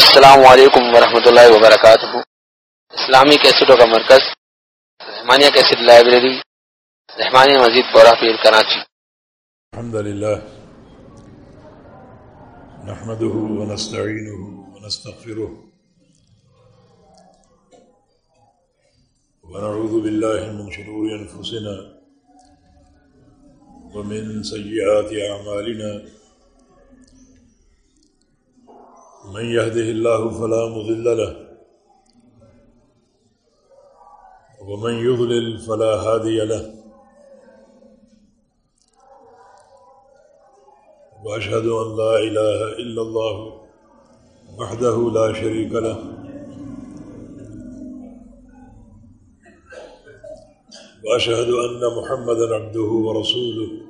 السلام علیکم ورحمۃ اللہ وبرکاتہ۔ اسلامی کیسٹوں کا مرکز، رحمانیہ کیسٹ لائبریری، رحمانیہ مزید بورا پیر کراچی۔ الحمد لله نحمده ونستعينه ونستغفره ونعوذ بالله من شرور أنفسنا ومن سيئات أعمالنا من يهده الله فلا مضل له ومن يضلل فلا هادي له وأشهد أن لا إله إلا الله وحده لا شريك له وأشهد أن محمدا عبده ورسوله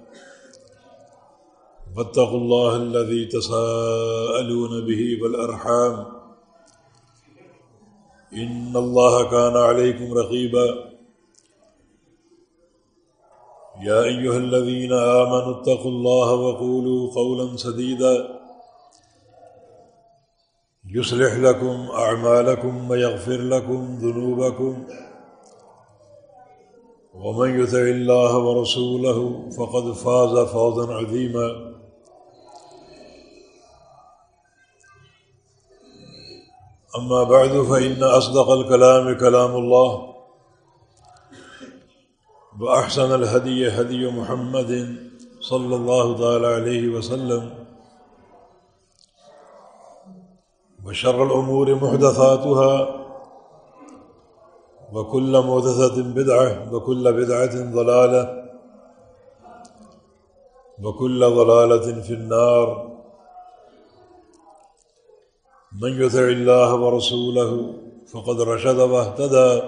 واتقوا الله الذي تساءلون به والأرحام. إن الله كان عليكم رقيبا. يا أيها الذين آمنوا اتقوا الله وقولوا قولا سديدا. يصلح لكم أعمالكم ويغفر لكم ذنوبكم. ومن يطع الله ورسوله فقد فاز فوزا عظيما. أما بعد، فإن أصدق الكلام كلام الله، وأحسن الهدي هدي محمد صلى الله تعالى عليه وسلم، وشر الأمور محدثاتها، وكل محدثة بدعة، وكل بدعة ضلالة، وكل ضلالة في النار. من يطع الله ورسوله فقد رشد واهتدى.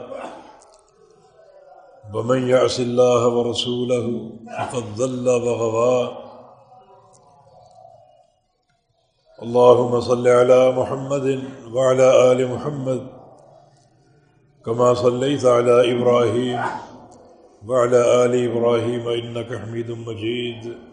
ومن يعص الله ورسوله فقد ضل وغوى. اللهم صل على محمد وعلى آل محمد كما صليت على إبراهيم وعلى آل إبراهيم إنك حميد مجيد.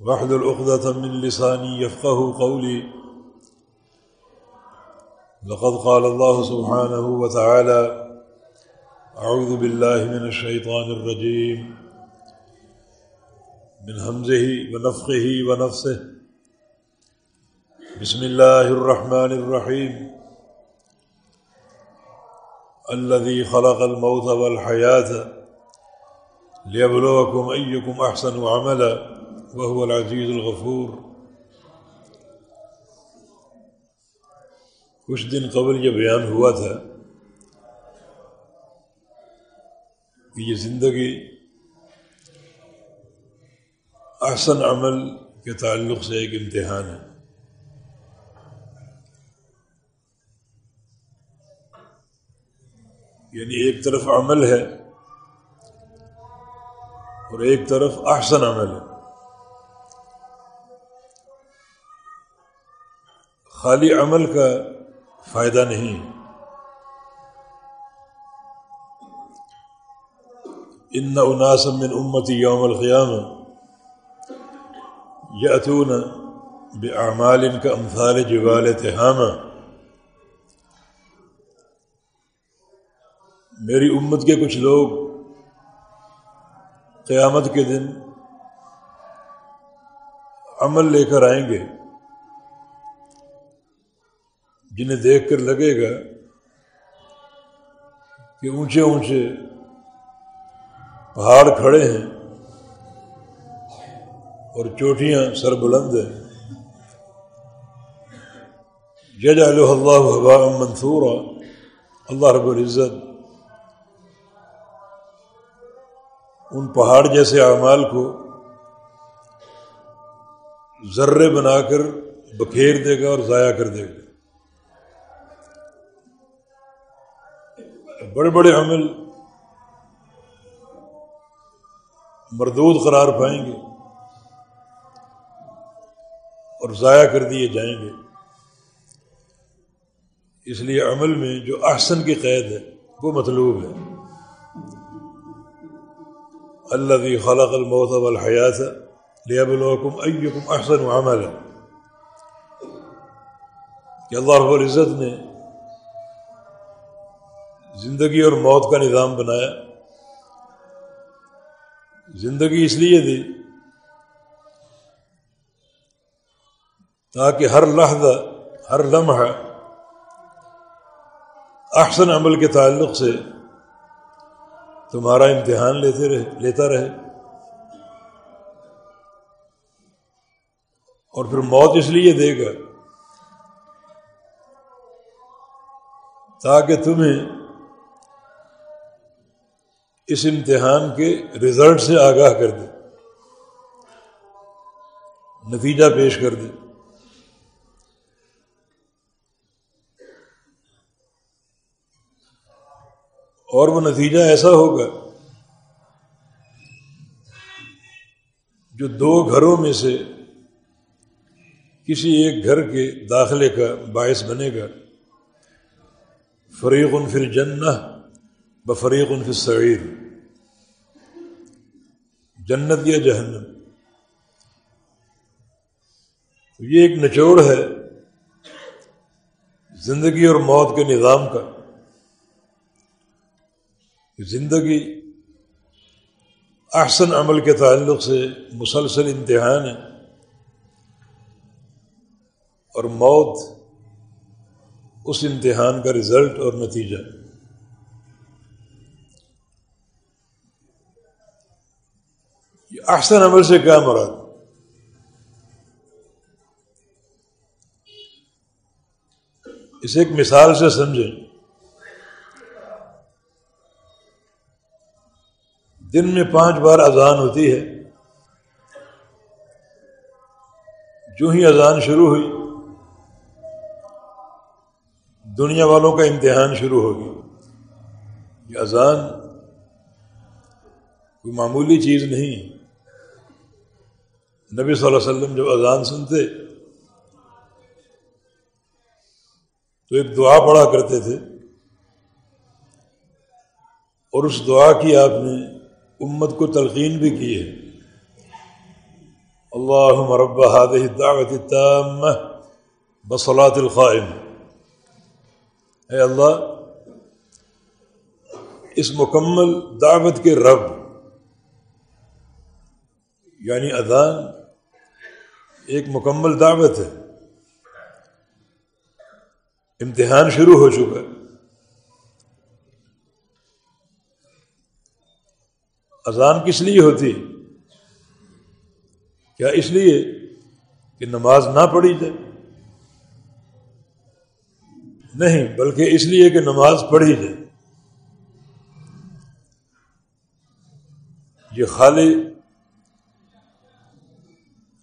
واحلل عقدة من لساني يفقه قولي. لقد قال الله سبحانه وتعالى أعوذ بالله من الشيطان الرجيم. من همزه ونفخه ونفسه. بسم الله الرحمن الرحيم. الذي خلق الموت والحياة ليبلوكم أيكم أحسن عملا. وهو العزيز الغفور. کچھ دن قبل یہ بیان ہوا تھا کہ یہ زندگی احسن عمل کے تعلق سے ایک امتحان ہے۔ یعنی ایک طرف عمل ہے اور ایک طرف احسن عمل ہے۔ خالی عمل کا فائدہ نہیں ان اناسم من امتی یوم القیام یاتون باعمال کا امثال جبال تہامہ میری امت کے کچھ لوگ قیامت کے دن عمل لے کر آئیں گے۔ جنہیں دیکھ کر لگے گا کہ اونچے اونچے پہاڑ کھڑے ہیں اور چوٹیاں سر بلند ہیں۔ جج اللہ حبا منصور اللہ رب العزت ان پہاڑ جیسے اعمال کو ذرے بنا کر بکھیر دے گا اور ضائع کر دے گا۔ بڑے بڑے عمل مردود قرار پائیں گے اور ضائع کر دیے جائیں گے۔ اس لیے عمل میں جو احسن کی قید ہے، وہ مطلوب ہے۔ اللہ خلق الموت والحیات لیبلوکم ایکم احسن عملا۔ کہ اللہ رب العزت نے زندگی اور موت کا نظام بنایا۔ زندگی اس لیے دی تاکہ ہر لحظہ، ہر لمحہ احسن عمل کے تعلق سے تمہارا امتحان لیتے رہے، لیتا رہے۔ اور پھر موت اس لیے دے گا تاکہ تمہیں اس امتحان کے رزلٹ سے آگاہ کر دے نتیجہ پیش کر دے اور وہ نتیجہ ایسا ہوگا جو دو گھروں میں سے کسی ایک گھر کے داخلے کا باعث بنے گا۔ فریق فر جنہ بفریق ان کی سعید جنت یا جہنم۔ یہ ایک نچوڑ ہے زندگی اور موت کے نظام کا۔ زندگی احسن عمل کے تعلق سے مسلسل امتحان ہے۔ اور موت اس امتحان کا رزلٹ اور نتیجہ۔ احسن عمل سے کیا مراد. اسے ایک مثال سے سمجھیں۔ دن میں پانچ بار اذان ہوتی ہے۔ جو ہی اذان شروع ہوئی، دنیا والوں کا امتحان شروع ہوگی یہ اذان کوئی معمولی چیز نہیں ہے۔ نبی صلی اللہ علیہ وسلم جب اذان سنتے تو ایک دعا پڑھا کرتے تھے اور اس دعا کی آپ نے امت کو تلقین بھی کی ہے۔ اللہ مرب دعوت بصلاۃ القائم۔ اے اللہ، اس مکمل دعوت کے رب یعنی اذان ایک مکمل دعوت ہے۔ امتحان شروع ہو چکا۔ اذان کس لیے ہوتی؟ کیا اس لیے کہ نماز نہ پڑھی جائے؟ نہیں، بلکہ اس لیے کہ نماز پڑھی جائے۔ یہ خالی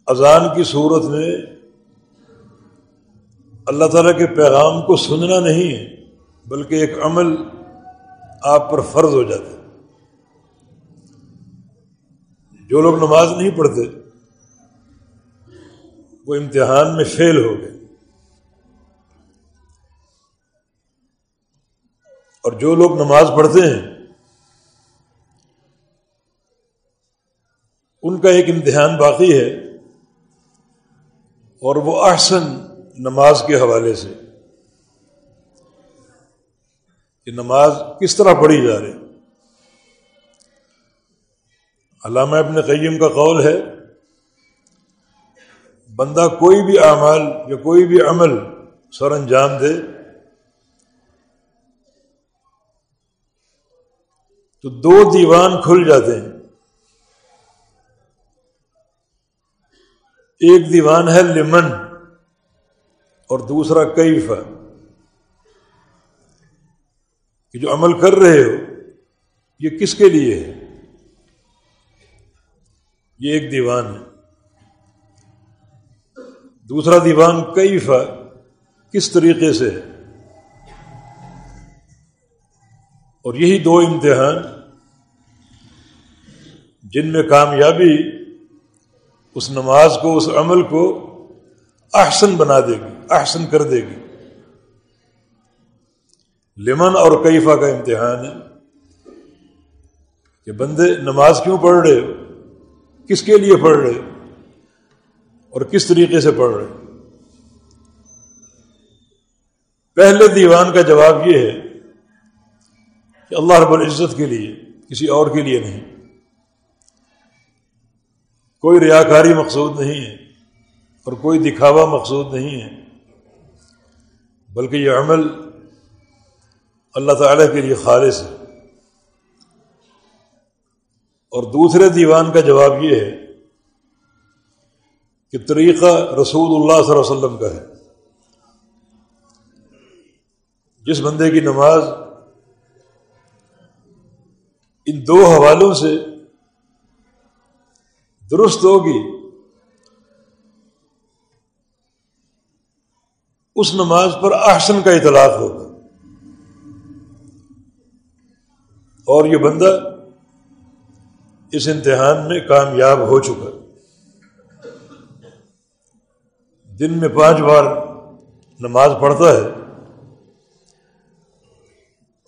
اذان کی صورت میں اللہ تعالیٰ کے پیغام کو سننا نہیں ہے، بلکہ ایک عمل آپ پر فرض ہو جاتا ہے۔ جو لوگ نماز نہیں پڑھتے، وہ امتحان میں فیل ہو گئے۔ اور جو لوگ نماز پڑھتے ہیں، ان کا ایک امتحان باقی ہے۔ اور وہ احسن نماز کے حوالے سے کہ نماز کس طرح پڑھی جا رہی علامہ ابن قیم کا قول ہے، بندہ کوئی بھی اعمال یا کوئی بھی عمل سر انجام دے تو دو دیوان کھل جاتے ہیں۔ ایک دیوان ہے لمن اور دوسرا کیف کہ جو عمل کر رہے ہو، یہ کس کے لیے ہے؟ یہ ایک دیوان ہے۔ دوسرا دیوان کیف کس طریقے سے ہے؟ اور یہی دو امتحان جن میں کامیابی اس نماز کو، اس عمل کو احسن بنا دے گی، احسن کر دے گی۔ لمن اور کیفا کا امتحان ہے کہ بندے نماز کیوں پڑھ رہے ہو؟ کس کے لیے پڑھ رہے اور کس طریقے سے پڑھ رہے پہلے دیوان کا جواب یہ ہے کہ اللہ رب العزت کے لیے، کسی اور کے لیے نہیں۔ کوئی ریاکاری مقصود نہیں ہے اور کوئی دکھاوا مقصود نہیں ہے، بلکہ یہ عمل اللہ تعالی کے لیے خالص ہے۔ اور دوسرے دیوان کا جواب یہ ہے کہ طریقہ رسول اللہ صلی اللہ علیہ وسلم کا ہے۔ جس بندے کی نماز ان دو حوالوں سے درست ہوگی۔ اس نماز پر احسن کا اطلاق ہوگا۔ اور یہ بندہ اس امتحان میں کامیاب ہو چکا۔ دن میں پانچ بار نماز پڑھتا ہے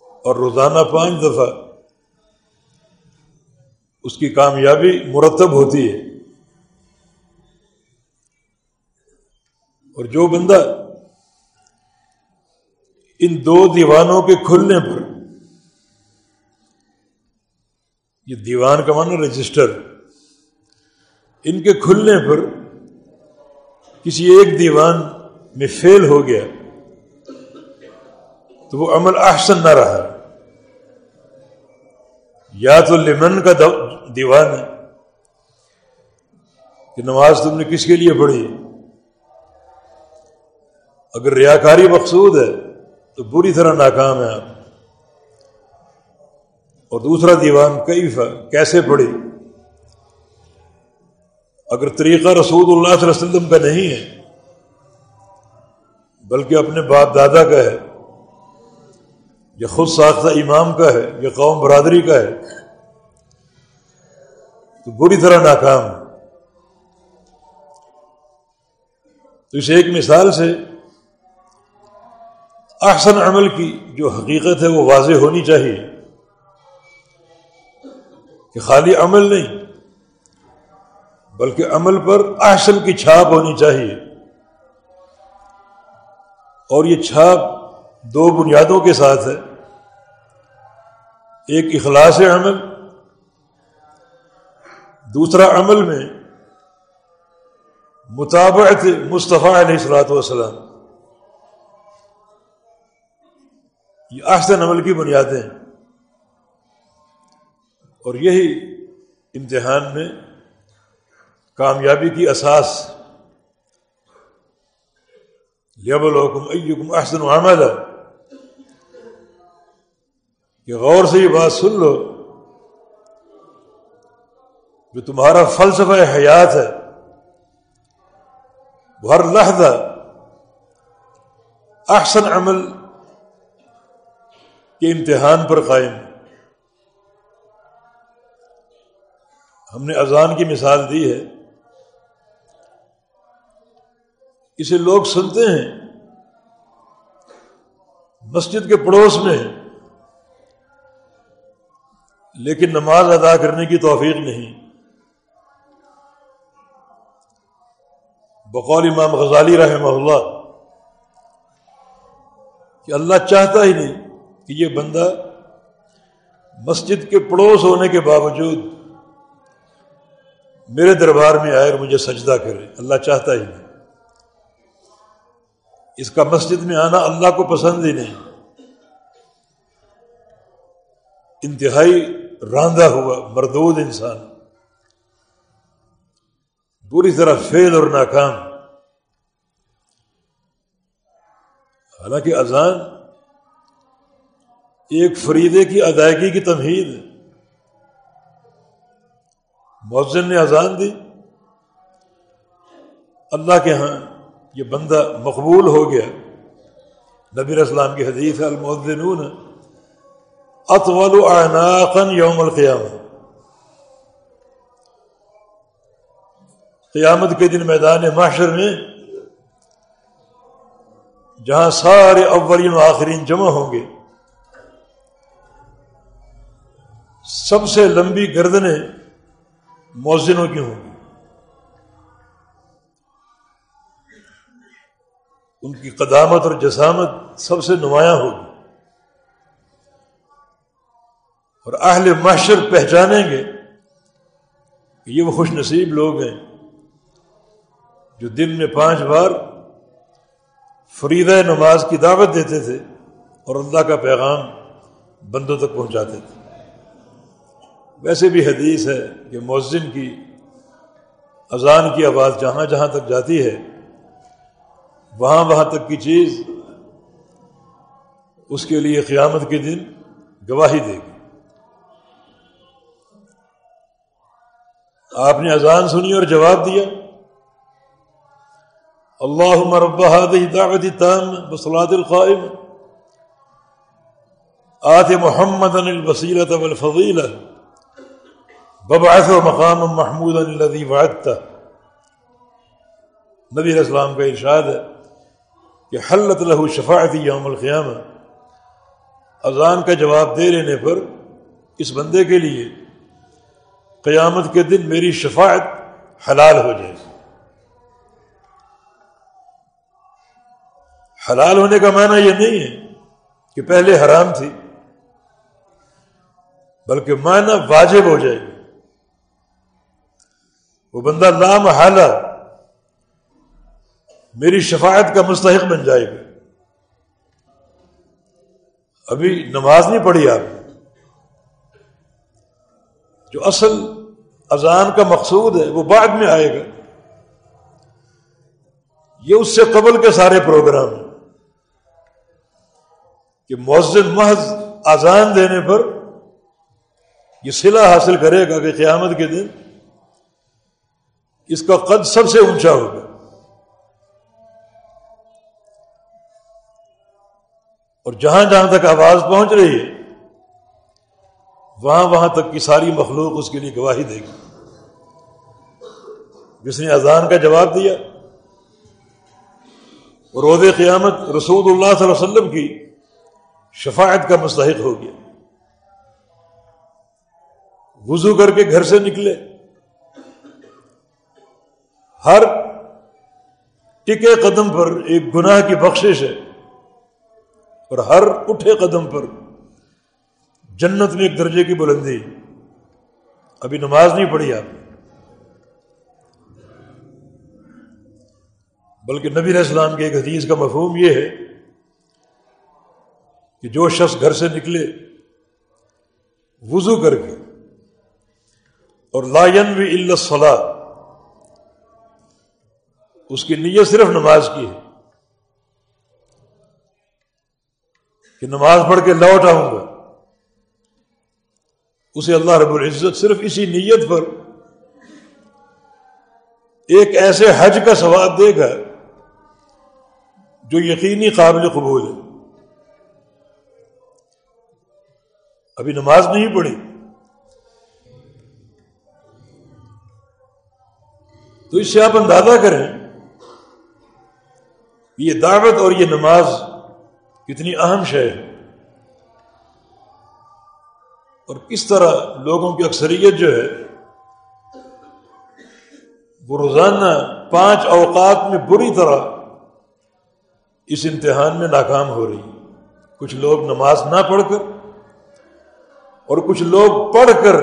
اور روزانہ پانچ دفعہ اس کی کامیابی مرتب ہوتی ہے۔ اور جو بندہ ان دو دیوانوں کے کھلنے پر، یہ دیوان کا مانا رجسٹر، ان کے کھلنے پر کسی ایک دیوان میں فیل ہو گیا، تو وہ عمل احسن نہ رہا۔ یا تو لمن کا دیوان ہے کہ نماز تم نے کس کے لیے پڑھی اگر ریاکاری مقصود ہے تو بری طرح ناکام ہے آپ۔ اور دوسرا دیوان کئی کیسے پڑھی؟ اگر طریقہ رسول اللہ صلی اللہ علیہ وسلم کا نہیں ہے، بلکہ اپنے باپ دادا کا ہے، یا خود ساختہ امام کا ہے، یا قوم برادری کا ہے تو بری طرح ناکام تو اس ایک مثال سے احسن عمل کی جو حقیقت ہے وہ واضح ہونی چاہیے کہ خالی عمل نہیں، بلکہ عمل پر احسن کی چھاپ ہونی چاہیے۔ اور یہ چھاپ دو بنیادوں کے ساتھ ہے۔ ایک اخلاص عمل دوسرا عمل میں مطابعت مصطفیٰ علیہ السلاۃ والسلام۔ یہ آستن عمل کی بنیادیں ہیں۔ اور یہی امتحان میں کامیابی کی اساس۔ لیبلحکم ایکم احسن عمل کہ غور سے یہ بات سن لو۔ جو تمہارا فلسفہ حیات ہے، وہ ہر لحظہ احسن عمل کے امتحان پر قائم ہم نے اذان کی مثال دی ہے۔ اسے لوگ سنتے ہیں۔ مسجد کے پڑوس میں لیکن نماز ادا کرنے کی توفیق نہیں۔ بقول امام غزالی رحمہ اللہ کہ اللہ چاہتا ہی نہیں کہ یہ بندہ مسجد کے پڑوس ہونے کے باوجود میرے دربار میں آئے اور مجھے سجدہ کرے۔ اللہ چاہتا ہی نہیں۔ اس کا مسجد میں آنا اللہ کو پسند ہی نہیں۔ انتہائی راندہ ہوا، مردود انسان۔ پوری طرح فیل اور ناکام۔ حالانکہ اذان ایک فریدے کی ادائیگی کی تمہید۔ مؤذن نے اذان دی۔ اللہ کے ہاں یہ بندہ مقبول ہو گیا۔ نبی اسلام کی حدیث المعدنون اطول اعناقا یوم القیامہ۔ قیامت کے دن میدان معاشر میں، جہاں سارے اولین و آخرین جمع ہوں گے۔ سب سے لمبی گردنیں موزنوں کی ہوں گی۔ ان کی قدامت اور جسامت سب سے نمایاں ہوگی۔ اور اہل معاشر پہچانیں گے کہ یہ وہ خوش نصیب لوگ ہیں۔ جو دن میں پانچ بار فریدہ نماز کی دعوت دیتے تھے اور اللہ کا پیغام بندوں تک پہنچاتے تھے۔ ویسے بھی حدیث ہے کہ مؤذن کی اذان کی آواز جہاں جہاں تک جاتی ہے، وہاں وہاں تک کی چیز اس کے لیے قیامت کے دن گواہی دے گی۔ آپ نے اذان سنی اور جواب دیا؟ اللہ مرب دعوت تام بسلاد القائم. آت محمد البصیرت والفضیلہ ببعث مقام محمود الذي وعدت نبی اسلام کا ارشاد ہے کہ حلت له شفاعت یوم القیامہ. اذان کا جواب دے لینے پر اس بندے کے لیے قیامت کے دن میری شفاعت حلال ہو جائے حلال ہونے کا معنی یہ نہیں ہے کہ پہلے حرام تھی، بلکہ معنی واجب ہو جائے گی۔ وہ بندہ لام حالہ میری شفاعت کا مستحق بن جائے گا۔ ابھی نماز نہیں پڑھی آپ، جو اصل اذان کا مقصود ہے وہ بعد میں آئے گا۔ یہ اس سے قبل کے سارے پروگرام ہیں۔ کہ مؤذن محض اذان دینے پر یہ صلح حاصل کرے گا کہ قیامت کے دن اس کا قد سب سے اونچا ہوگا۔ اور جہاں جہاں تک آواز پہنچ رہی ہے، وہاں وہاں تک کی ساری مخلوق اس کے لیے گواہی دے گی۔ جس نے اذان کا جواب دیا اور روز قیامت رسول اللہ صلی اللہ علیہ وسلم کی شفاعت کا مستحق ہو گیا۔ وضو کر کے گھر سے نکلے۔ ہر ٹکے قدم پر ایک گناہ کی بخشش ہے اور ہر اٹھے قدم پر جنت میں ایک درجے کی بلندی۔ ابھی نماز نہیں پڑھی آپ بلکہ نبی علیہ السلام کے ایک حدیث کا مفہوم یہ ہے کہ جو شخص گھر سے نکلے، وضو کر کے، اور لائن بھی اللہ اس کی نیت صرف نماز کی ہے۔ کہ نماز پڑھ کے لوٹ آؤں گا۔ اسے اللہ رب العزت صرف اسی نیت پر ایک ایسے حج کا ثواب دے گا جو یقینی قابل قبول ہے۔ ابھی نماز نہیں پڑھی۔ تو اس سے آپ اندازہ کریں یہ دعوت اور یہ نماز کتنی اہم شے ہے۔ اور کس طرح لوگوں کی اکثریت جو ہے، وہ روزانہ پانچ اوقات میں بری طرح اس امتحان میں ناکام ہو رہی۔ کچھ لوگ نماز نہ پڑھ کر اور کچھ لوگ پڑھ کر،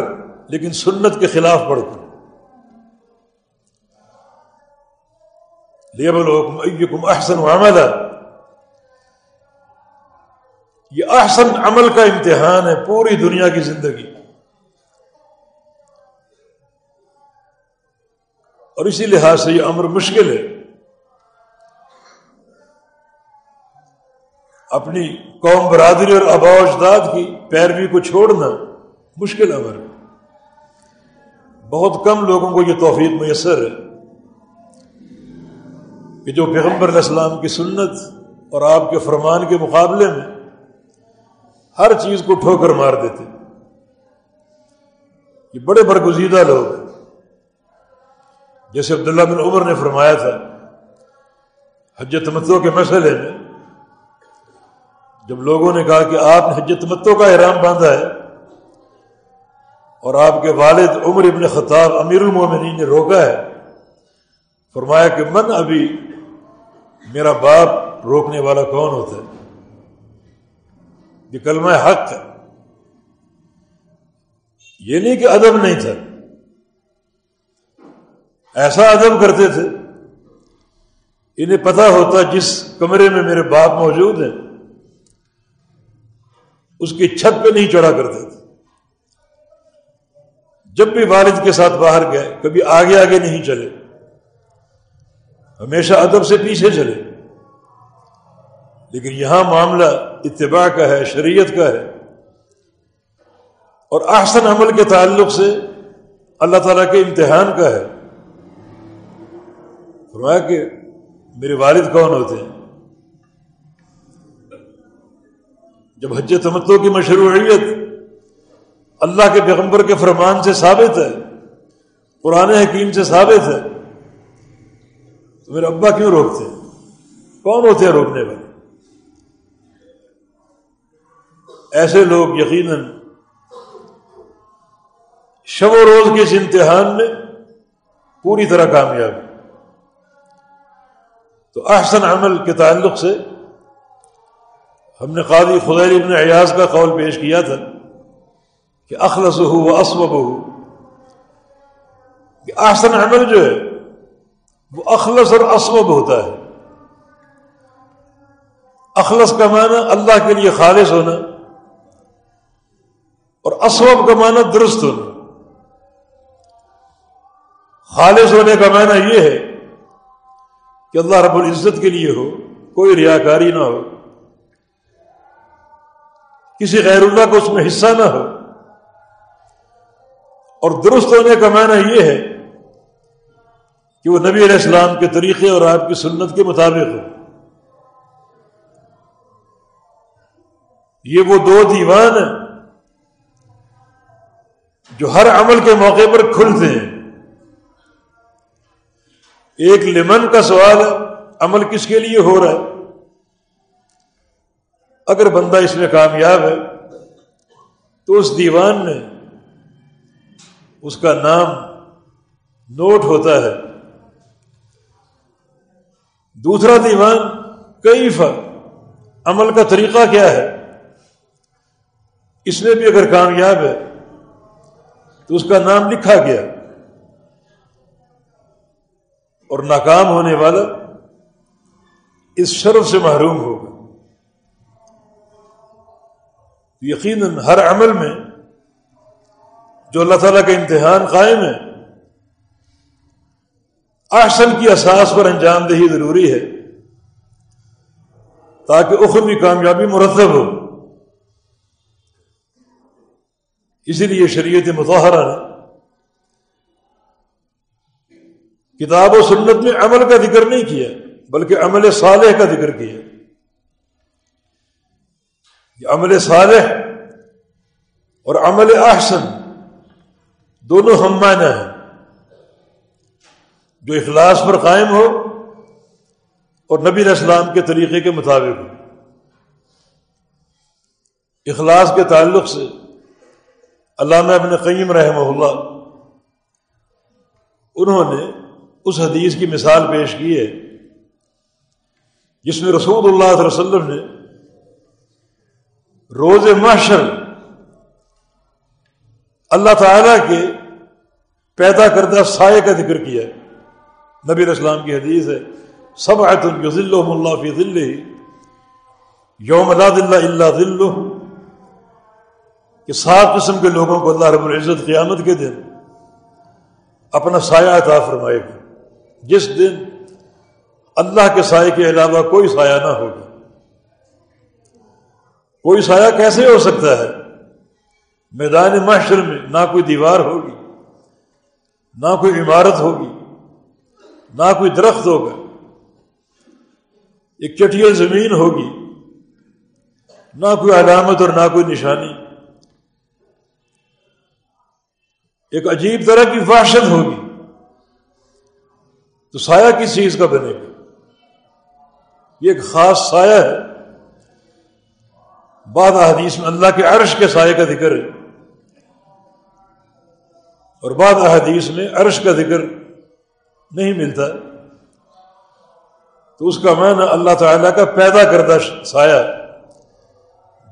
لیکن سنت کے خلاف پڑھ کر۔ لیبلوکم احسن عمل یہ احسن عمل کا امتحان ہے پوری دنیا کی زندگی۔ اور اسی لحاظ سے یہ امر مشکل ہے۔ اپنی قوم برادری اور آبا اجداد کی پیروی کو چھوڑنا مشکل امر ہے۔ بہت کم لوگوں کو یہ توفیق میسر ہے۔ کہ جو پیغمبر علیہ السلام کی سنت اور آپ کے فرمان کے مقابلے میں ہر چیز کو ٹھوکر مار دیتے۔ یہ بڑے برگزیدہ لوگ ہیں۔ جیسے عبداللہ بن عمر نے فرمایا تھا حج تمتو کے مسئلے میں جب لوگوں نے کہا کہ آپ نے حج تمتو کا احرام باندھا ہے اور آپ کے والد عمر ابن خطاب امیر المومنین نے روکا ہے، فرمایا کہ من ابھی میرا باپ روکنے والا کون ہوتا ہے؟ یہ کلمہ حق ہے۔ یہ نہیں کہ ادب نہیں تھا۔ ایسا ادب کرتے تھے، انہیں پتا ہوتا جس کمرے میں میرے باپ موجود ہیں۔ اس کی چھت پہ نہیں چڑھا کرتے تھے۔ جب بھی والد کے ساتھ باہر گئے، کبھی آگے آگے نہیں چلے۔ ہمیشہ ادب سے پیچھے چلے۔ لیکن یہاں معاملہ اتباع کا ہے، شریعت کا ہے۔ اور احسن عمل کے تعلق سے اللہ تعالیٰ کے امتحان کا ہے۔ فرمایا کہ میرے والد کون ہوتے ہیں؟ جب حج تمتو کی مشروعیت اللہ کے پیغمبر کے فرمان سے ثابت ہے پرانے حکیم سے ثابت ہے، تو میرے ابا کیوں روکتے؟ ہیں کون ہوتے ہیں روکنے والے؟ ایسے لوگ یقیناً شب و روز کے اس امتحان میں پوری طرح کامیاب تو احسن عمل کے تعلق سے ہم نے قاضی خدیر ابن ایاز کا قول پیش کیا تھا کہ اخلص ہو وہ اسبب ہو کہ احسن عمل جو ہے، وہ اخلص اور اسبب ہوتا ہے۔ اخلص کا معنی اللہ کے لیے خالص ہونا اور اسبب کا معنی درست ہونا۔ خالص ہونے کا معنی یہ ہے کہ اللہ رب العزت کے لیے ہو، کوئی ریاکاری نہ ہو۔ کسی غیر اللہ کو اس میں حصہ نہ ہو۔ اور درست ہونے کا معنی یہ ہے کہ وہ نبی علیہ السلام کے طریقے اور آپ کی سنت کے مطابق ہو۔ یہ وہ دو دیوان ہیں جو ہر عمل کے موقع پر کھلتے ہیں۔ ایک لمن کا سوال ہے، عمل کس کے لیے ہو رہا ہے؟ اگر بندہ اس میں کامیاب ہے، تو اس دیوان میں اس کا نام نوٹ ہوتا ہے۔ دوسرا دیوان، کئی عمل کا طریقہ کیا ہے؟ اس میں بھی اگر کامیاب ہے، تو اس کا نام لکھا گیا۔ اور ناکام ہونے والا اس شرف سے محروم ہوگا۔ یقیناً ہر عمل میں جو اللہ تعالیٰ کا امتحان قائم ہے آسن کی اساس پر انجام دہی ضروری ہے تاکہ اخروی کامیابی مرتب ہو۔ اسی لیے شریعت مظاہرہ نے کتاب و سنت میں عمل کا ذکر نہیں کیا، بلکہ عمل صالح کا ذکر کیا۔ عمل صالح اور عمل احسن دونوں ہم معنی ہیں۔ جو اخلاص پر قائم ہو اور نبی اسلام کے طریقے کے مطابق ہو۔ اخلاص کے تعلق سے علامہ ابن قیم رحمہ اللہ انہوں نے اس حدیث کی مثال پیش کی ہے جس میں رسول اللہ علیہ وسلم نے روز محشر اللہ تعالی کے پیدا کردہ سائے کا ذکر کیا نبی اسلام کی حدیث ہے سب آیت اللہ فی یوم اللہ دلہ اللہ دل کہ سات قسم کے لوگوں کو اللہ رب العزت قیامت کے دن اپنا سایہ عطا فرمائے گا۔ جس دن اللہ کے سائے کے علاوہ کوئی سایہ نہ ہوگا۔ کوئی سایہ کیسے ہو سکتا ہے؟ میدان معاشر میں نہ کوئی دیوار ہوگی، نہ کوئی عمارت ہوگی، نہ کوئی درخت ہوگا۔ ایک چٹیا زمین ہوگی، نہ کوئی علامت اور نہ کوئی نشانی۔ ایک عجیب طرح کی وحشت ہوگی، تو سایہ کس چیز کا بنے گا؟ یہ ایک خاص سایہ ہے۔ بعد احادیث میں اللہ کے عرش کے سائے کا ذکر ہے۔ اور بعد احادیث میں عرش کا ذکر نہیں ملتا۔ تو اس کا معنی اللہ تعالیٰ کا پیدا کردہ سایہ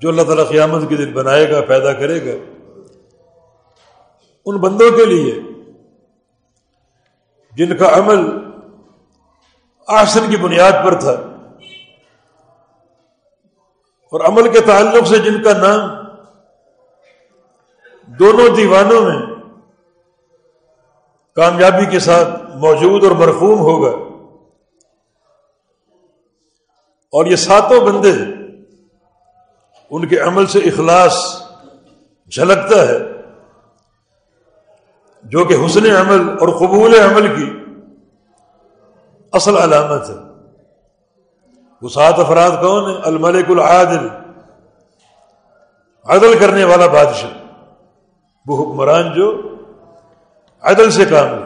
جو اللہ تعالیٰ قیامت کے دن بنائے گا، پیدا کرے گا۔ ان بندوں کے لیے جن کا عمل آسن کی بنیاد پر تھا۔ اور عمل کے تعلق سے جن کا نام دونوں دیوانوں میں کامیابی کے ساتھ موجود اور مرفوم ہوگا اور یہ ساتوں بندے ان کے عمل سے اخلاص جھلکتا ہے جو کہ حسن عمل اور قبول عمل کی اصل علامت ہے۔ وہ سات افراد کون ہے؟ الملک العادل۔ عدل کرنے والا بادشاہ۔ وہ حکمران جو عدل سے کام لے۔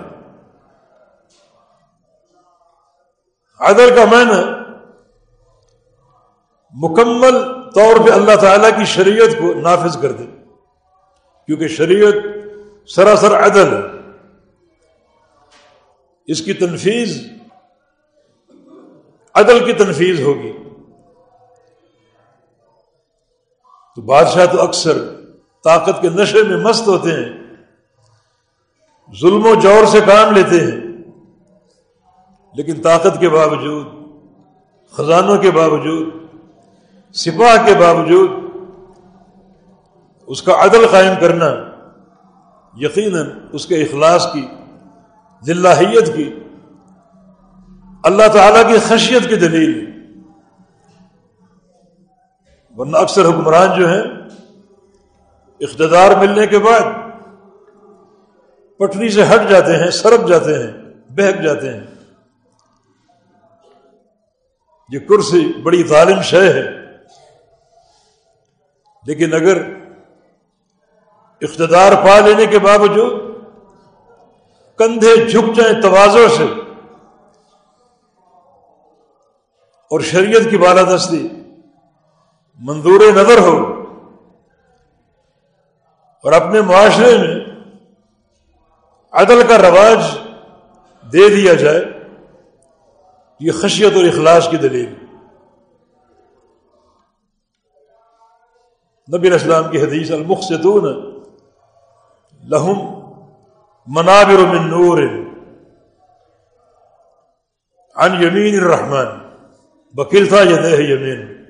عدل کا معنی مکمل طور پہ اللہ تعالی کی شریعت کو نافذ کر دے۔ کیونکہ شریعت سراسر عدل ہے۔ اس کی تنفیذ عدل کی تنفیذ ہوگی۔ تو بادشاہ تو اکثر طاقت کے نشے میں مست ہوتے ہیں، ظلم و جور سے کام لیتے ہیں۔ لیکن طاقت کے باوجود، خزانوں کے باوجود، سپاہ کے باوجود اس کا عدل قائم کرنا، یقیناً اس کے اخلاص کی، ذلاحیت کی اللہ تعالی کی خشیت کی دلیل۔ ورنہ اکثر حکمران جو ہیں، اقتدار ملنے کے بعد پٹری سے ہٹ جاتے ہیں سرک جاتے ہیں، بہک جاتے ہیں۔ یہ کرسی بڑی ظالم شے ہے۔ لیکن اگر اقتدار پا لینے کے باوجود کندھے جھک جائیں توازوں سے اور شریعت کی بالادستی۔ منظور نظر ہو۔ اور اپنے معاشرے میں عدل کا رواج دے دیا جائے، یہ خشیت اور اخلاص کی دلیل۔ نبی اسلام کی حدیث المخصتون لہم منابر من نور عن یمین الرحمن۔ بکیل تھا یہ دہ یمین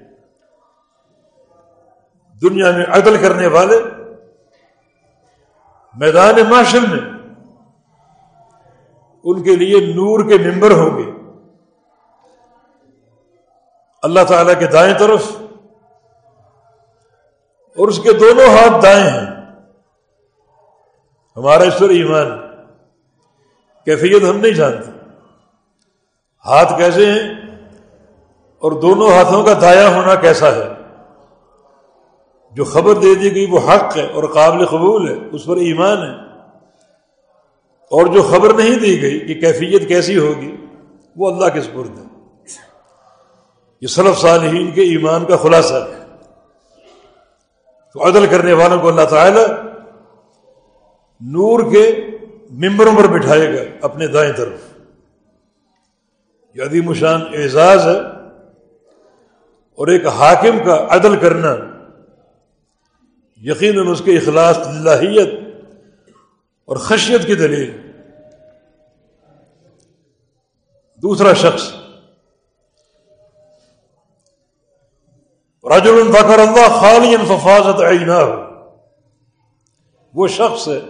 دنیا میں عدل کرنے والے میدان معاشر میں ان کے لیے نور کے ممبر ہوں گے۔ اللہ تعالی کے دائیں طرف اور اس کے دونوں ہاتھ دائیں ہیں۔ ہمارا اس پر ایمان۔ کیفیت ہم نہیں جانتے۔ ہاتھ کیسے ہیں؟ اور دونوں ہاتھوں کا دایا ہونا کیسا ہے؟ جو خبر دے دی گئی وہ حق ہے اور قابل قبول ہے، اس پر ایمان ہے۔ اور جو خبر نہیں دی گئی کہ کیفیت کیسی ہوگی، وہ اللہ کے سپرد ہے۔ یہ صلف صالحین کے ایمان کا خلاصہ ہے۔ تو عدل کرنے والوں کو اللہ تعالی نور کے ممبروں پر بٹھائے گا اپنے دائیں طرف۔ یہ عدیم شان اعزاز ہے۔ اور ایک حاکم کا عدل کرنا، یقیناً اس کے اخلاص لاہیت اور خشیت کی دلیل۔ دوسرا شخص، رجل ذکر اللہ خالی ففاظت عینا وہ شخص ہے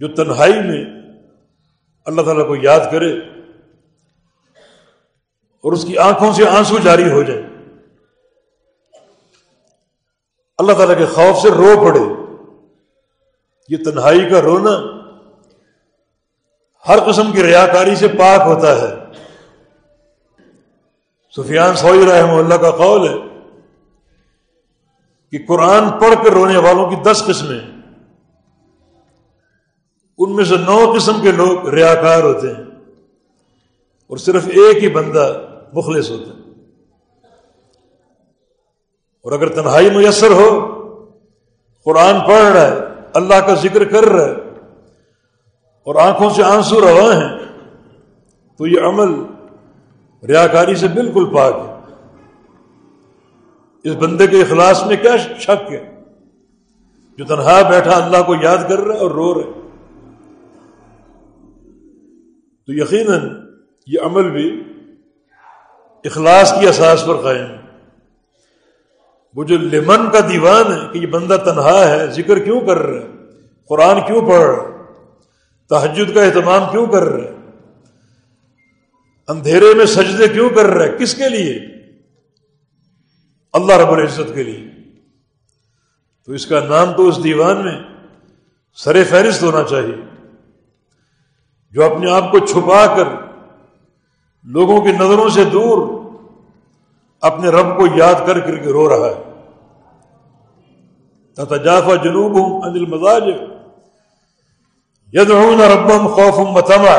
جو تنہائی میں اللہ تعالیٰ کو یاد کرے۔ اور اس کی آنکھوں سے آنسو جاری ہو جائے۔ اللہ تعالیٰ کے خوف سے رو پڑے۔ یہ تنہائی کا رونا ہر قسم کی ریاکاری سے پاک ہوتا ہے۔ سفیان سوئی رحمہ اللہ کا قول ہے کہ قرآن پڑھ کر رونے والوں کی دس قسمیں، ان میں سے نو قسم کے لوگ ریاکار ہوتے ہیں۔ اور صرف ایک ہی بندہ مخلص ہوتا ہے اور اگر تنہائی میسر ہو، قرآن پڑھ رہا ہے، اللہ کا ذکر کر رہا ہے، اور آنکھوں سے آنسو روا ہیں، تو یہ عمل ریاکاری سے بالکل پاک ہے۔ اس بندے کے اخلاص میں کیا شک ہے؟ جو تنہا بیٹھا اللہ کو یاد کر رہا ہے اور رو رہا ہے۔ تو یقیناً یہ عمل بھی اخلاص کی اساس پر قائم۔ وہ جو لمن کا دیوان ہے کہ یہ بندہ تنہا ہے، ذکر کیوں کر رہا ہے؟ قرآن کیوں پڑھ رہا ہے؟ تحجد کا اہتمام کیوں کر رہا ہے؟ اندھیرے میں سجدے کیوں کر رہا ہے؟ کس کے لیے؟ اللہ رب العزت کے لیے۔ تو اس کا نام تو اس دیوان میں سر فہرست ہونا چاہیے۔ جو اپنے آپ کو چھپا کر لوگوں کی نظروں سے دور اپنے رب کو یاد کر کر کے رو رہا ہے۔ تجافہ جنوب ہوں انل مزاج ید ہوں ربم خوف متما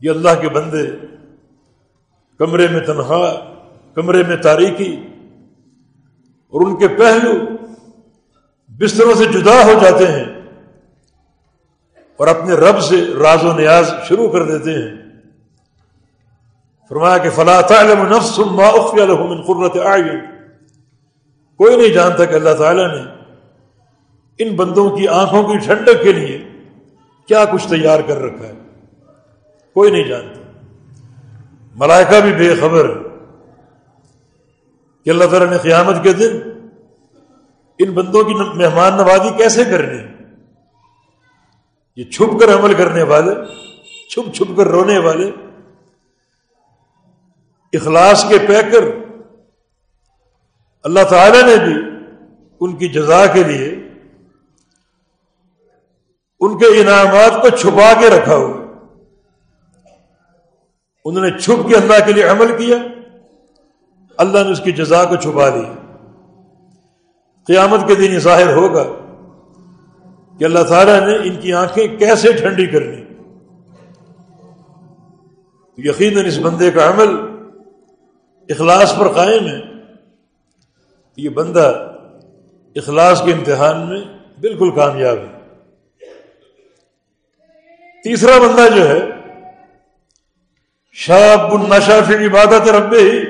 یہ اللہ کے بندے کمرے میں تنہا، کمرے میں تاریخی اور ان کے پہلو بستروں سے جدا ہو جاتے ہیں اور اپنے رب سے راز و نیاز شروع کر دیتے ہیں۔ فرمایا کہ فلاں تعلم نفس ما اخفی لهم من قرۃ اعین۔ کوئی نہیں جانتا کہ اللہ تعالی نے ان بندوں کی آنکھوں کی ٹھنڈک کے لیے کیا کچھ تیار کر رکھا ہے۔ کوئی نہیں جانتا۔ ملائکہ بھی بے خبر کہ اللہ تعالیٰ نے قیامت کے دن ان بندوں کی مہمان نوازی کیسے کرنی یہ چھپ کر عمل کرنے والے، چھپ چھپ کر رونے والے اخلاص کے پیکر اللہ تعالی نے بھی ان کی جزا کے لیے ان کے انعامات کو چھپا کے رکھا ہوا انہوں نے چھپ کے اللہ کے لیے عمل کیا، اللہ نے اس کی جزا کو چھپا لی۔ قیامت کے دن یہ ظاہر ہوگا کہ اللہ تعالیٰ نے ان کی آنکھیں کیسے ٹھنڈی کرنی یقیناً اس بندے کا عمل اخلاص پر قائم ہے۔ یہ بندہ اخلاص کے امتحان میں بالکل کامیاب ہے۔ تیسرا بندہ جو ہے شاب النشا فی عبادت رب ہی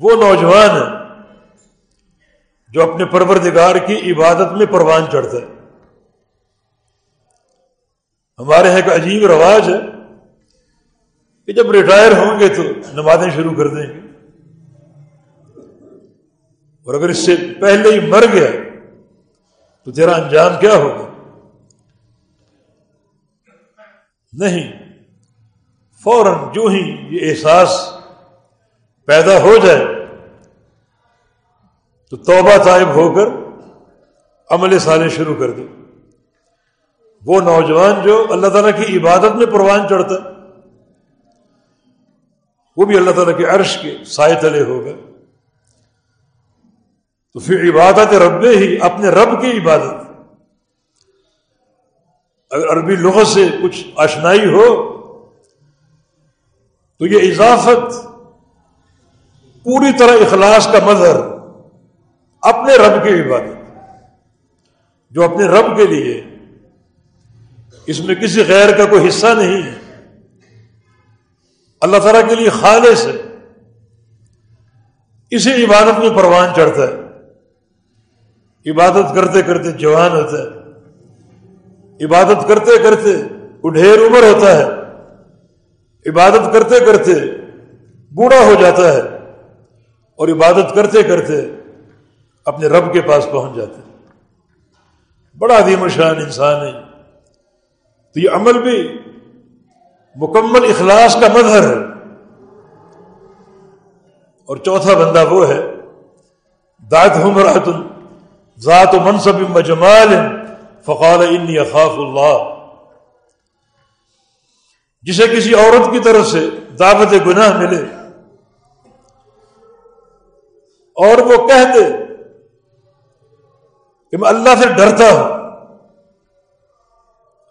وہ نوجوان ہے جو اپنے پروردگار کی عبادت میں پروان چڑھتا ہے۔ ہمارے یہاں ایک عجیب رواج ہے۔ کہ جب ریٹائر ہوں گے تو نمازیں شروع کر دیں گے۔ اور اگر اس سے پہلے ہی مر گیا تو تیرا انجام کیا ہوگا؟ نہیں، فوراً جو ہی یہ احساس پیدا ہو جائے تو توبہ طائب ہو کر عمل سالے شروع کر دے۔ وہ نوجوان جو اللہ تعالیٰ کی عبادت میں پروان چڑھتا۔ ہے وہ بھی اللہ تعالیٰ کے عرش کے سائے تلے ہوگا تو پھر عبادت رب ہی اپنے رب کی عبادت۔ اگر عربی لغت سے کچھ آشنائی ہو، تو یہ اضافت پوری طرح اخلاص کا مظہر اپنے رب کی عبادت۔ جو اپنے رب کے لیے، اس میں کسی غیر کا کوئی حصہ نہیں۔ ہے اللہ تعالیٰ کے لیے خالص ہے۔ اسی عبادت میں پروان چڑھتا ہے۔ عبادت کرتے کرتے جوان ہوتا ہے۔ عبادت کرتے کرتے اڈھیر عمر ہوتا ہے۔ عبادت کرتے کرتے بوڑھا ہو جاتا ہے۔ اور عبادت کرتے کرتے اپنے رب کے پاس پہنچ جاتے بڑا عظیم شان انسان ہے۔ تو یہ عمل بھی مکمل اخلاص کا مظہر ہے۔ اور چوتھا بندہ وہ ہے دات حمرات ذات و منصب مجمال فقال انی اخاف اللہ۔ جسے کسی عورت کی طرف سے دعوت گناہ ملے اور وہ کہہ دے کہ میں اللہ سے ڈرتا ہوں۔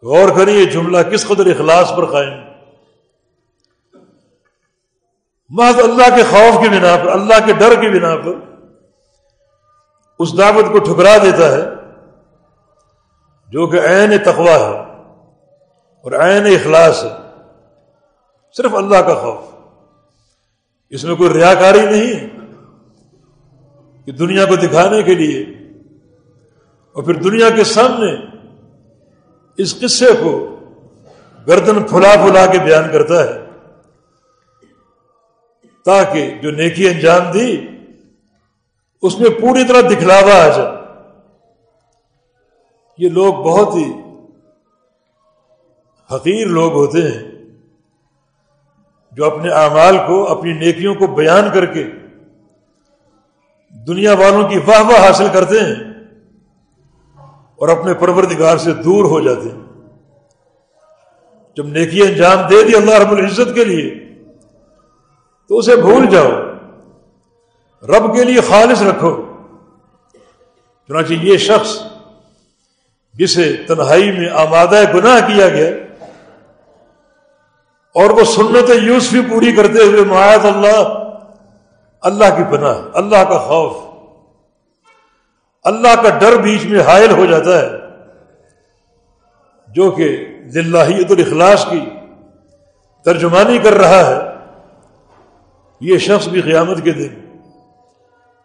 غور کریے جملہ، کس قدر اخلاص پر قائم؟ محض اللہ کے خوف کی بنا پر، اللہ کے ڈر کی بنا پر اس دعوت کو ٹھکرا دیتا ہے جو کہ عین تقوا ہے اور عین اخلاص ہے۔ صرف اللہ کا خوف۔ اس میں کوئی ریاکاری نہیں ہے کہ دنیا کو دکھانے کے لیے اور پھر دنیا کے سامنے اس قصے کو گردن پھلا پھلا کے بیان کرتا ہے۔ تاکہ جو نیکی انجام دی، اس میں پوری طرح دکھلاوا آ جائے۔ یہ لوگ بہت ہی حقیر لوگ ہوتے ہیں، جو اپنے اعمال کو، اپنی نیکیوں کو بیان کر کے دنیا والوں کی واہ واہ حاصل کرتے ہیں اور اپنے پروردگار سے دور ہو جاتے ہیں۔ جب نیکی انجام دے دی اللہ رب العزت کے لیے تو اسے بھول جاؤ۔ رب کے لیے خالص رکھو۔ چنانچہ یہ شخص جسے تنہائی میں آمادہ گناہ کیا گیا اور وہ سنت یوسفی پوری کرتے ہوئے معاذ اللہ اللہ کی پناہ، اللہ کا خوف، اللہ کا ڈر بیچ میں حائل ہو جاتا ہے۔ جو کہ دلہیت الاخلاص کی ترجمانی کر رہا ہے۔ یہ شخص بھی قیامت کے دن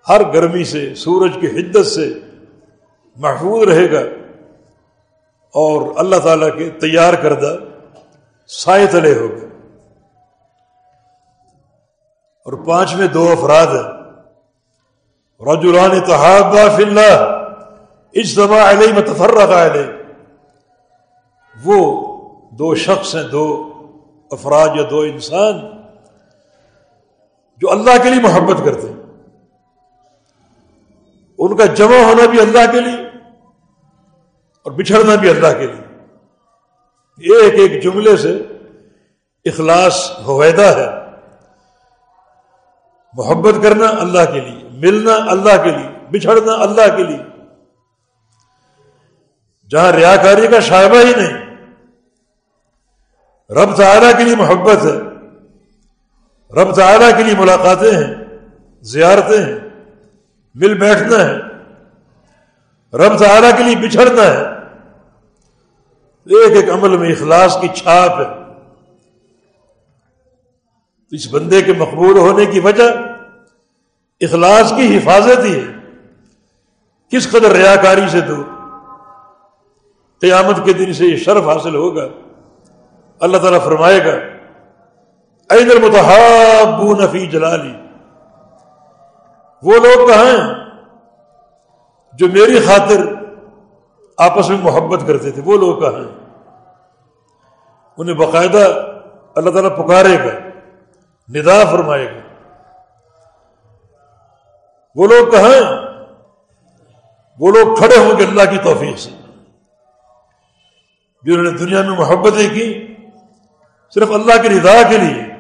ہر گرمی سے، سورج کی حدت سے محفوظ رہے گا اور اللہ تعالی کے تیار کردہ سائے تلے ہوگا۔ اور پانچ میں دو افراد ہیں۔ رجولان تحابہ فی اللہ، اجتماع علیہ متفرق علیہ۔ وہ دو شخص ہیں، دو افراد یا دو انسان۔ جو اللہ کے لیے محبت کرتے ہیں۔ ان کا جمع ہونا بھی اللہ کے لیے اور بچھڑنا بھی اللہ کے لیے۔ ایک ایک جملے سے اخلاص ہویدا ہے۔ محبت کرنا اللہ کے لیے، ملنا اللہ کے لیے، بچھڑنا اللہ کے لیے۔ جہاں ریاکاری کا شائبہ ہی نہیں، رب تعالیٰ کے لیے محبت ہے۔ رب تعالیٰ کے لیے ملاقاتیں ہیں، زیارتیں ہیں، مل بیٹھنا ہے۔ رب تعالیٰ کے لیے بچھڑنا ہے۔ ایک ایک عمل میں اخلاص کی چھاپ ہے۔ اس بندے کے مقبول ہونے کی وجہ اخلاص کی حفاظت ہی ہے۔ کس قدر ریاکاری سے دور قیامت کے دن سے یہ شرف حاصل ہوگا۔ اللہ تعالیٰ فرمائے گا ایدر متحاب نفی جلالی وہ لوگ کہاں ہیں جو میری خاطر آپس میں محبت کرتے تھے؟ وہ لوگ کہاں ہیں؟ انہیں باقاعدہ اللہ تعالیٰ پکارے گا، ندا فرمائے گا۔ وہ لوگ کہاں وہ لوگ کھڑے ہوں گے اللہ کی توفیق سے۔ جنہوں نے دنیا میں محبتیں کی، صرف اللہ کی رضا کے لیے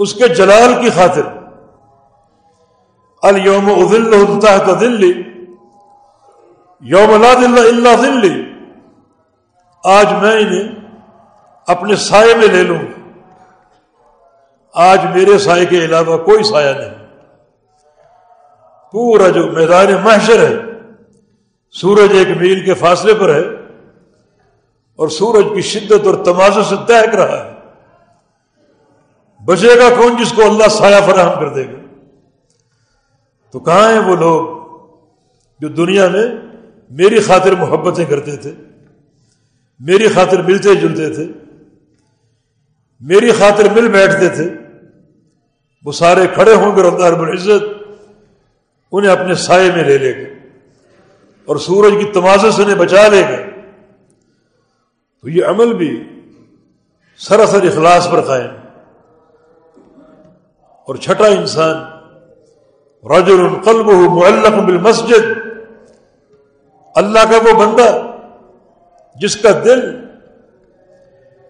اس کے جلال کی خاطر۔ الوم ادل ہوتا ہے تو دل یوم لا دل اللہ دل آج میں انہیں اپنے سائے میں لے لوں۔ آج میرے سائے کے علاوہ کوئی سایہ نہیں۔ پورا جو میدان محشر ہے، سورج ایک میل کے فاصلے پر ہے اور سورج کی شدت اور تمازوں سے تہک رہا ہے۔ بچے گا کون جس کو اللہ سایہ فراہم کر دے گا؟ تو کہاں ہیں وہ لوگ جو دنیا میں میری خاطر محبتیں کرتے تھے، میری خاطر ملتے جلتے تھے، میری خاطر مل بیٹھتے تھے، وہ سارے کھڑے ہوں گے اللہ رب العزت انہیں اپنے سائے میں لے لے گا اور سورج کی تمازت سے انہیں بچا لے گا۔ تو یہ عمل بھی سراسر اخلاص پر قائم اور چھٹا انسان۔ رجل القلب معلق بالمسجد۔ اللہ کا وہ بندہ جس کا دل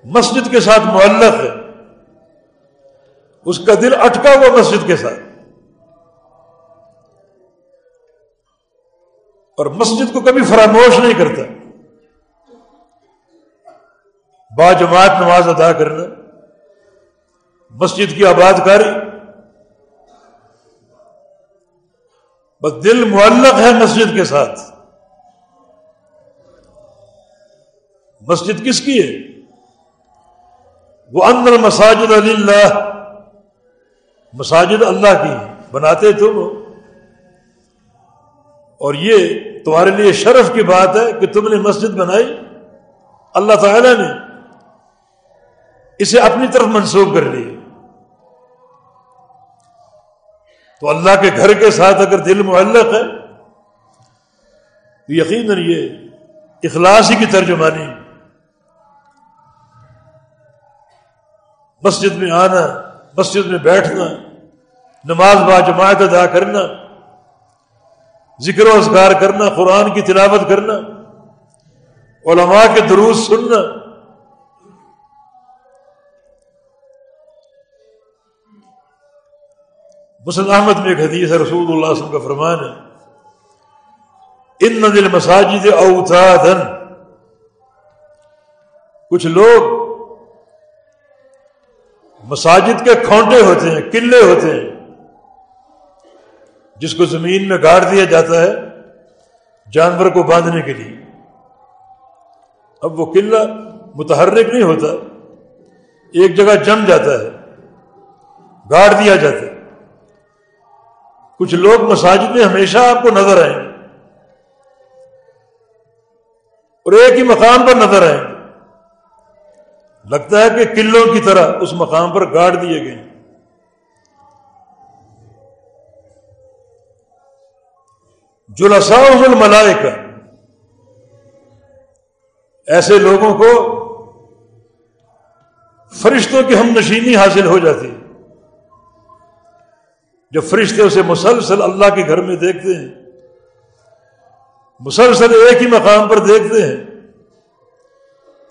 مسجد کے ساتھ معلق ہے۔ اس کا دل اٹکا ہوا مسجد کے ساتھ۔ اور مسجد کو کبھی فراموش نہیں کرتا۔ با جماعت نماز ادا کرنا۔ مسجد کی آباد کاری بس دل معلق ہے مسجد کے ساتھ۔ مسجد کس کی ہے؟ وہ اندر مساجد علی اللہ مساجد اللہ کی بناتے تم اور یہ تمہارے لیے شرف کی بات ہے کہ تم نے مسجد بنائی۔ اللہ تعالی نے اسے اپنی طرف منسوخ کر لی۔ تو اللہ کے گھر کے ساتھ اگر دل معلق ہے، تو یقیناً یہ اخلاصی کی ترجمانی مسجد میں آنا، مسجد میں بیٹھنا، نماز با جماعت ادا کرنا، ذکر و اذکار کرنا، قرآن کی تلاوت کرنا، علماء کے دروس سننا مسلم احمد میں ایک حدیث ہے، رسول اللہ علیہ وسلم کا فرمان ہے، ان دل مساجد اوتادن کچھ لوگ مساجد کے کھونٹے ہوتے ہیں، قلعے ہوتے ہیں، جس کو زمین میں گاڑ دیا جاتا ہے جانور کو باندھنے کے لیے۔ اب وہ قلعہ متحرک نہیں ہوتا، ایک جگہ جم جاتا ہے، گاڑ دیا جاتا ہے۔ کچھ لوگ مساجد میں ہمیشہ آپ کو نظر آئیں گے اور ایک ہی مقام پر نظر آئیں گے۔ لگتا ہے کہ قلوں کی طرح اس مقام پر گاڑ دیے گئے جو لساؤ ملائے کا ایسے لوگوں کو فرشتوں کی ہم نشینی حاصل ہو جاتی۔ جب فرشتے اسے مسلسل اللہ کے گھر میں دیکھتے ہیں، مسلسل ایک ہی مقام پر دیکھتے ہیں۔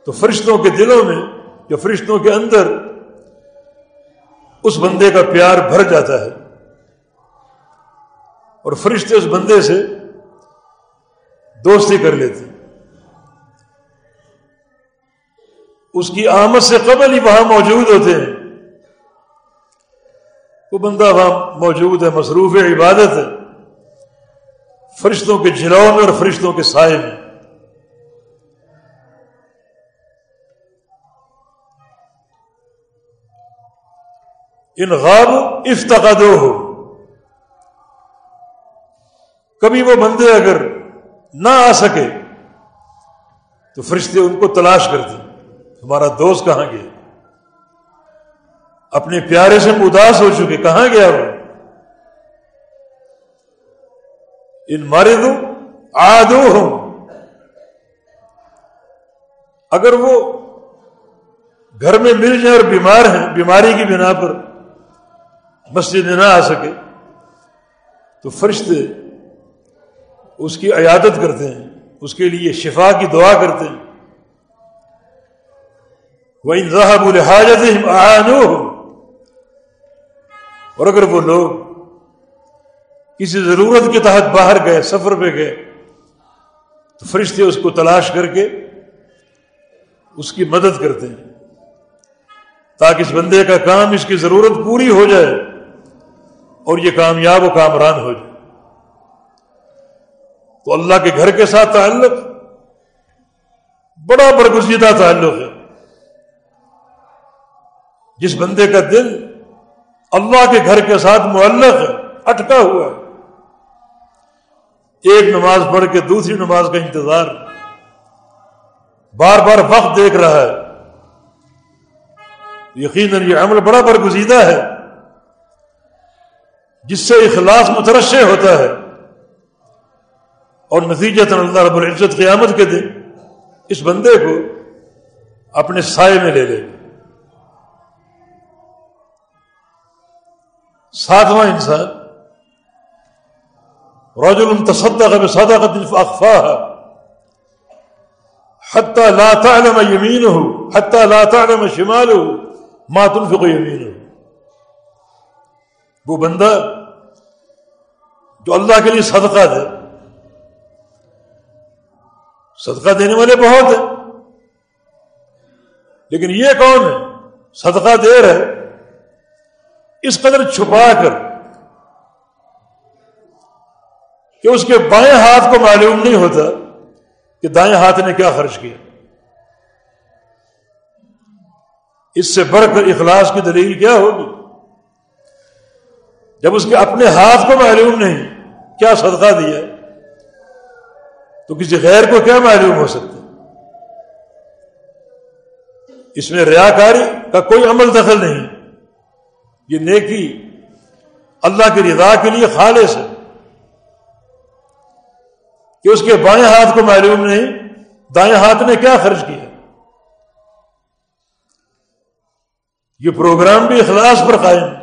تو فرشتوں کے دلوں میں یا فرشتوں کے اندر اس بندے کا پیار بھر جاتا ہے، اور فرشتے اس بندے سے دوستی کر لیتے اس کی آمد سے قبل ہی وہاں موجود ہوتے ہیں۔ وہ بندہ وہاں موجود ہے، مصروف عبادت ہے۔ فرشتوں کے جلاؤ میں اور فرشتوں کے سائے میں۔ ان غاب افتقاد ہو کبھی وہ بندے اگر نہ آ سکے تو فرشتے ان کو تلاش کرتے ہمارا دوست کہاں گیا؟ اپنے پیارے سے اداس ہو چکے، کہاں گیا وہ؟ ان مارے دو آدو ہوں اگر وہ گھر میں مل جائیں اور بیمار ہیں، بیماری کی بنا پر مسجد نہ آ سکے، تو فرشتے اس کی عیادت کرتے ہیں، اس کے لیے شفا کی دعا کرتے ہیں۔ وہ ان ذہب الحاظت آنو اور اگر وہ لوگ کسی ضرورت کے تحت باہر گئے، سفر پہ گئے، تو فرشتے اس کو تلاش کر کے اس کی مدد کرتے ہیں۔ تاکہ اس بندے کا کام، اس کی ضرورت پوری ہو جائے اور یہ کامیاب و کامران ہو جائے۔ تو اللہ کے گھر کے ساتھ تعلق بڑا برگزیدہ تعلق ہے۔ جس بندے کا دل اللہ کے گھر کے ساتھ معلق ہے، اٹکا ہوا ہے۔ ایک نماز پڑھ کے دوسری نماز کا انتظار۔ بار بار وقت دیکھ رہا ہے۔ یقیناً یہ عمل بڑا برگزیدہ ہے۔ جس سے اخلاص مترشے ہوتا ہے۔ اور نتیجہ اللہ رب العزت قیامت کے دن اس بندے کو اپنے سائے میں لے لے ساتواں انسان۔ رجل تصدق بصدقة فأخفاها حتى لا تعلم يمينه، حتى لا تعلم شماله ما تنفق يمينه۔ وہ بندہ جو اللہ کے لیے صدقہ دے، صدقہ دینے والے بہت ہیں، لیکن یہ کون ہے؟ صدقہ دے رہے اس قدر چھپا کر کہ اس کے بائیں ہاتھ کو معلوم نہیں ہوتا کہ دائیں ہاتھ نے کیا خرچ کیا۔ اس سے بڑھ کر اخلاص کی دلیل کیا ہوگی؟ جب اس کے اپنے ہاتھ کو معلوم نہیں کیا صدقہ دیا، تو کسی غیر کو کیا معلوم ہو سکتا؟ اس میں ریاکاری کا کوئی عمل دخل نہیں۔ یہ نیکی اللہ کی رضا کے لیے خالص ہے۔ کہ اس کے بائیں ہاتھ کو معلوم نہیں، دائیں ہاتھ نے کیا خرچ کیا؟ یہ پروگرام بھی اخلاص پر قائم۔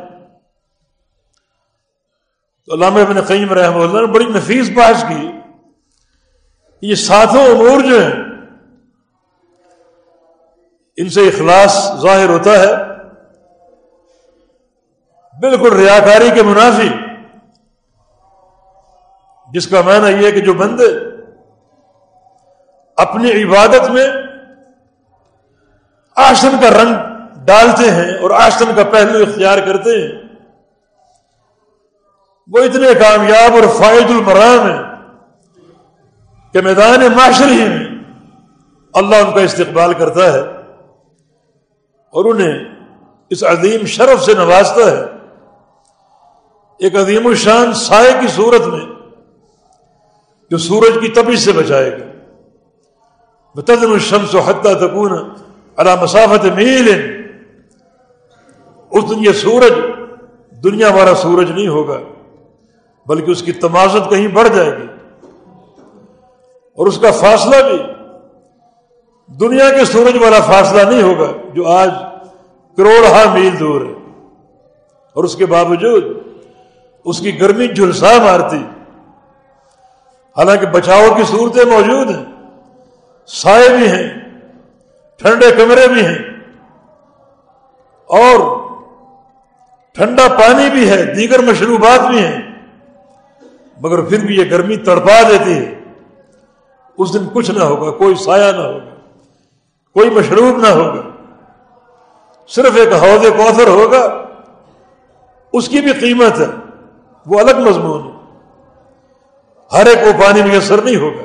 تو علامہ ابن قیم رحمہ اللہ نے بڑی نفیس بحث کی یہ ساتھوں امور جو ہیں، ان سے اخلاص ظاہر ہوتا ہے۔ بالکل ریاکاری کے منافی جس کا معنی یہ کہ جو بندے اپنی عبادت میں آسن کا رنگ ڈالتے ہیں اور آسن کا پہلو اختیار کرتے ہیں، وہ اتنے کامیاب اور فائد المرام ہیں کہ میدان معاشر ہی میں اللہ ان کا استقبال کرتا ہے اور انہیں اس عظیم شرف سے نوازتا ہے۔ ایک عظیم الشان سائے کی صورت میں، جو سورج کی تبیش سے بچائے گا۔ بتدن الشمس و حتہ تکون علا مسافت میل۔ اس دن یہ سورج دنیا والا سورج نہیں ہوگا، بلکہ اس کی تمازت کہیں بڑھ جائے گی۔ اور اس کا فاصلہ بھی، دنیا کے سورج والا فاصلہ نہیں ہوگا، جو آج کروڑہ میل دور ہے۔ اور اس کے باوجود اس کی گرمی جھلسا مارتی۔ حالانکہ بچاؤ کی صورتیں موجود ہیں۔ سائے بھی ہیں۔ ٹھنڈے کمرے بھی ہیں۔ اور ٹھنڈا پانی بھی ہے۔ دیگر مشروبات بھی ہیں۔ مگر پھر بھی یہ گرمی تڑپا دیتی ہے۔ اس دن کچھ نہ ہوگا، کوئی سایہ نہ ہوگا، کوئی مشروب نہ ہوگا۔ صرف ایک حوض کوثر ہوگا۔ اس کی بھی قیمت ہے۔ وہ الگ مضمون ہے۔ ہر ایک کو پانی میسر نہیں ہوگا۔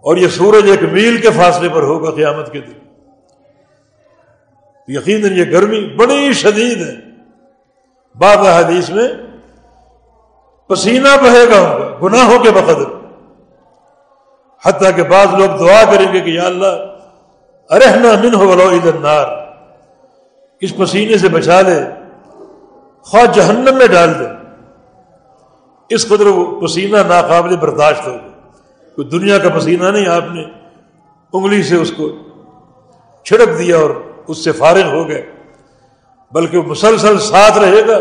اور یہ سورج ایک میل کے فاصلے پر ہوگا قیامت کے دن۔ یقیناً یہ گرمی بڑی شدید ہے۔ بعض حدیث میں پسینہ بہے گا ہوگا، گناہوں کے بقدر۔ حتیٰ کہ بعض لوگ دعا کریں گے کہ یا اللہ ارحنا من ہو النار۔ اس پسینے سے بچا لے۔ خواہ جہنم میں ڈال دے۔ اس قدر وہ پسینہ ناقابل برداشت ہو کوئی دنیا کا پسینہ نہیں، آپ نے انگلی سے اس کو چھڑک دیا اور اس سے فارغ ہو گئے۔ بلکہ وہ مسلسل ساتھ رہے گا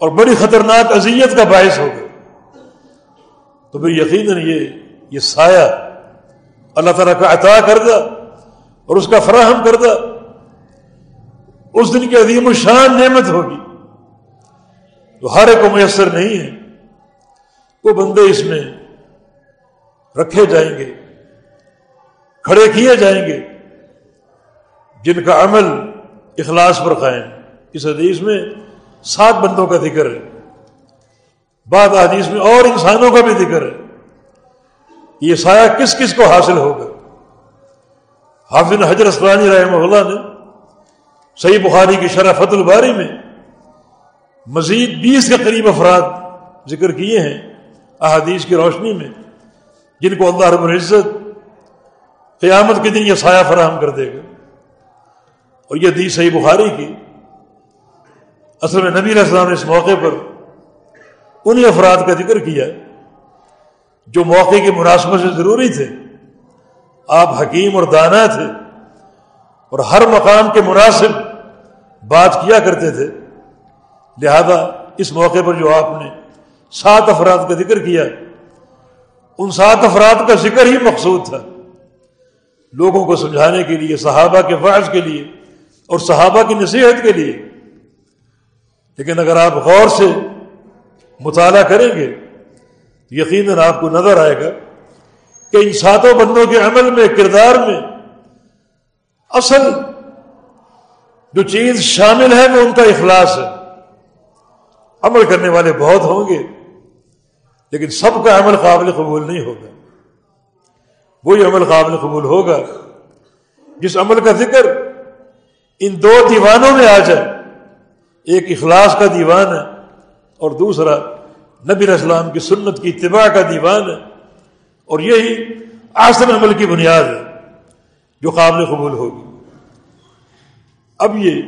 اور بڑی خطرناک اذیت کا باعث ہوگا تو پھر یقیناً یہ یہ سایہ اللہ تعالیٰ کا عطا کردہ اور اس کا فراہم کردہ اس دن کی عظیم الشان نعمت ہوگی۔ تو ہر ایک کو میسر نہیں ہے وہ بندے اس میں رکھے جائیں گے، کھڑے کیے جائیں گے، جن کا عمل اخلاص پر قائم۔ اس حدیث میں سات بندوں کا ذکر ہے۔ بعد حدیث میں اور انسانوں کا بھی ذکر ہے۔ یہ سایہ کس کس کو حاصل ہوگا؟ حافظ حضرت اسلانی رحمہ اللہ نے صحیح بخاری کی شرافت الباری میں مزید بیس کے قریب افراد ذکر کیے ہیں احادیث کی روشنی میں، جن کو اللہ رب العزت قیامت کے دن یہ سایہ فراہم کر دے گا۔ اور یہ دی صحیح بخاری کی اصل میں نبی علیہ السلام نے اس موقع پر انہی افراد کا ذکر کیا جو موقع کی مناسبت سے ضروری تھے۔ آپ حکیم اور دانا تھے اور ہر مقام کے مناسب بات کیا کرتے تھے؟ لہذا اس موقع پر جو آپ نے سات افراد کا ذکر کیا، ان سات افراد کا ذکر ہی مقصود تھا۔ لوگوں کو سمجھانے کے لیے، صحابہ کے فائض کے لیے اور صحابہ کی نصیحت کے لیے۔ لیکن اگر آپ غور سے مطالعہ کریں گے، یقیناً آپ کو نظر آئے گا کہ ان ساتوں بندوں کے عمل میں، کردار میں اصل جو چیز شامل ہے وہ ان کا اخلاص ہے۔ عمل کرنے والے بہت ہوں گے، لیکن سب کا عمل قابل قبول نہیں ہوگا۔ وہی عمل قابل قبول ہوگا جس عمل کا ذکر ان دو دیوانوں میں آ جائے۔ ایک اخلاص کا دیوان ہے اور دوسرا نبی اسلام کی سنت کی اتباع کا دیوان ہے۔ اور یہی آسن عمل کی بنیاد ہے جو قابل قبول ہوگی۔ اب یہ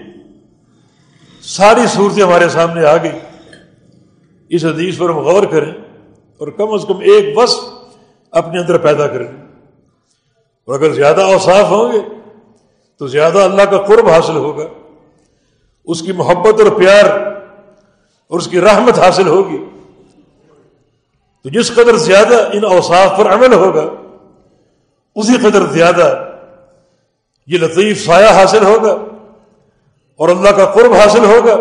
ساری صورتیں ہمارے سامنے آ گئی۔ اس حدیث پر ہم غور کریں اور کم از کم ایک بس اپنے اندر پیدا کریں۔ اور اگر زیادہ اوصاف ہوں گے تو زیادہ اللہ کا قرب حاصل ہوگا، اس کی محبت اور پیار اور اس کی رحمت حاصل ہوگی۔ تو جس قدر زیادہ ان اوصاف پر عمل ہوگا، اسی قدر زیادہ یہ لطیف سایہ حاصل ہوگا۔ اور اللہ کا قرب حاصل ہوگا۔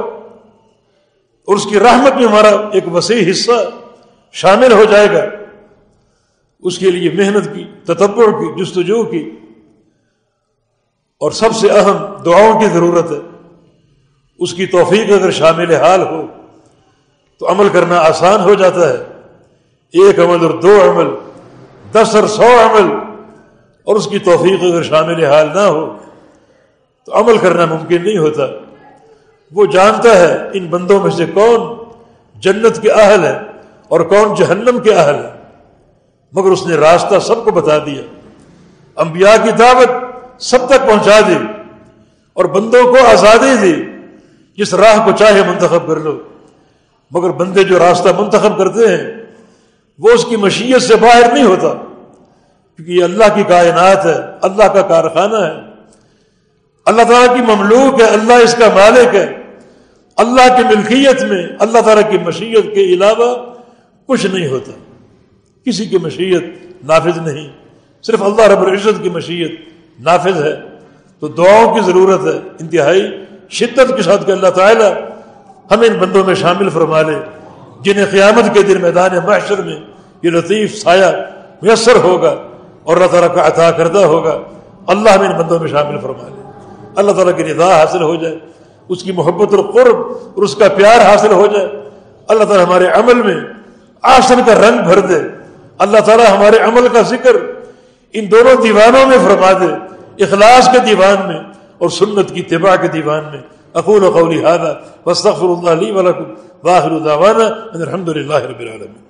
اور اس کی رحمت میں ہمارا ایک وسیع حصہ شامل ہو جائے گا۔ اس کے لیے محنت کی تتبر کی، جستجو کی۔ اور سب سے اہم دعاؤں کی ضرورت ہے۔ اس کی توفیق اگر شامل حال ہو، تو عمل کرنا آسان ہو جاتا ہے۔ ایک عمل اور دو عمل، دس اور سو عمل، اور اس کی توفیق اگر شامل حال نہ ہو تو عمل کرنا ممکن نہیں ہوتا۔ وہ جانتا ہے ان بندوں میں سے کون جنت کے اہل ہے اور کون جہنم کے اہل ہے۔ مگر اس نے راستہ سب کو بتا دیا۔ انبیاء کی دعوت سب تک پہنچا دی اور بندوں کو آزادی دی۔ جس راہ کو چاہے منتخب کر لو۔ مگر بندے جو راستہ منتخب کرتے ہیں، وہ اس کی مشیت سے باہر نہیں ہوتا۔ کیونکہ یہ اللہ کی کائنات ہے، اللہ کا کارخانہ ہے۔ اللہ تعالیٰ کی مملوک ہے، اللہ اس کا مالک ہے۔ اللہ کی ملکیت میں، اللہ تعالیٰ کی مشیت کے علاوہ کچھ نہیں ہوتا۔ کسی کی مشیت نافذ نہیں۔ صرف اللہ رب العزت کی مشیت نافذ ہے۔ تو دعاؤں کی ضرورت ہے، انتہائی شدت کے ساتھ کہ اللہ تعالیٰ ہمیں ان بندوں میں شامل فرما لے، جنہیں قیامت کے دن میدان معاشر میں یہ لطیف سایہ میسر ہوگا اور اللہ تعالیٰ کا عطا کردہ ہوگا۔ اللہ ہمیں ان بندوں میں شامل فرما لے۔ اللہ تعالیٰ کی رضا حاصل ہو جائے، اس کی محبت اور قرب اور اس کا پیار حاصل ہو جائے۔ اللہ تعالیٰ ہمارے عمل میں آسن کا رنگ بھر دے۔ اللہ تعالیٰ ہمارے عمل کا ذکر ان دونوں دیوانوں میں فرما دے، اخلاص کے دیوان میں اور سنت کی طباع کے دیوان میں۔ اقول و قولی وصطفر اللہ علیہ ولکم واخر دعوانا الحمد للہ رب العالمین